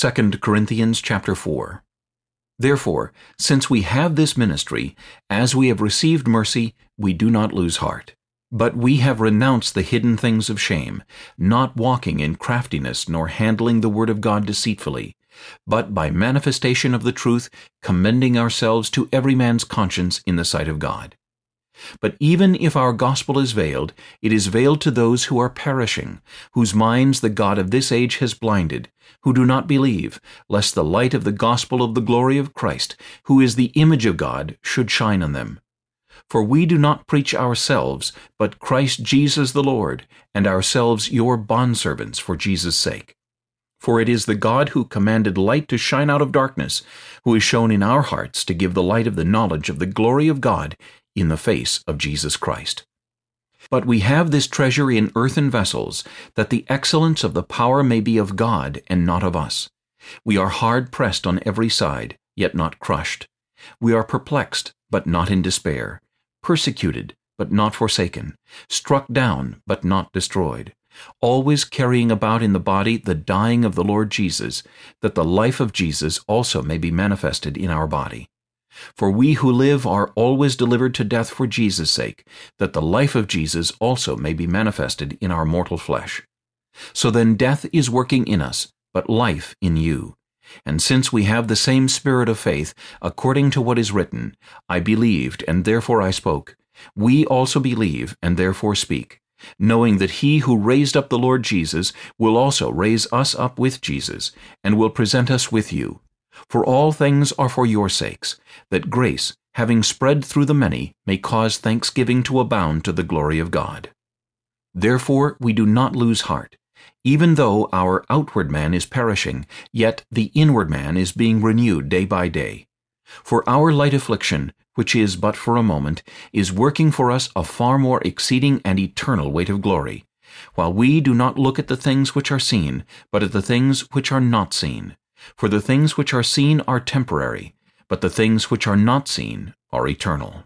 2 Corinthians chapter 4 Therefore, since we have this ministry, as we have received mercy, we do not lose heart. But we have renounced the hidden things of shame, not walking in craftiness nor handling the word of God deceitfully, but by manifestation of the truth, commending ourselves to every man's conscience in the sight of God. But even if our gospel is veiled, it is veiled to those who are perishing, whose minds the God of this age has blinded, who do not believe, lest the light of the gospel of the glory of Christ, who is the image of God, should shine on them. For we do not preach ourselves, but Christ Jesus the Lord, and ourselves your bondservants for Jesus' sake. For it is the God who commanded light to shine out of darkness, who is shown in our hearts to give the light of the knowledge of the glory of God in the face of Jesus Christ. But we have this treasure in earthen vessels, that the excellence of the power may be of God and not of us. We are hard pressed on every side, yet not crushed. We are perplexed, but not in despair, persecuted, but not forsaken, struck down, but not destroyed, always carrying about in the body the dying of the Lord Jesus, that the life of Jesus also may be manifested in our body. For we who live are always delivered to death for Jesus' sake, that the life of Jesus also may be manifested in our mortal flesh. So then death is working in us, but life in you. And since we have the same spirit of faith, according to what is written, I believed, and therefore I spoke, we also believe, and therefore speak, knowing that he who raised up the Lord Jesus will also raise us up with Jesus, and will present us with you. For all things are for your sakes, that grace, having spread through the many, may cause thanksgiving to abound to the glory of God. Therefore we do not lose heart. Even though our outward man is perishing, yet the inward man is being renewed day by day. For our light affliction, which is but for a moment, is working for us a far more exceeding and eternal weight of glory, while we do not look at the things which are seen, but at the things which are not seen. For the things which are seen are temporary, but the things which are not seen are eternal.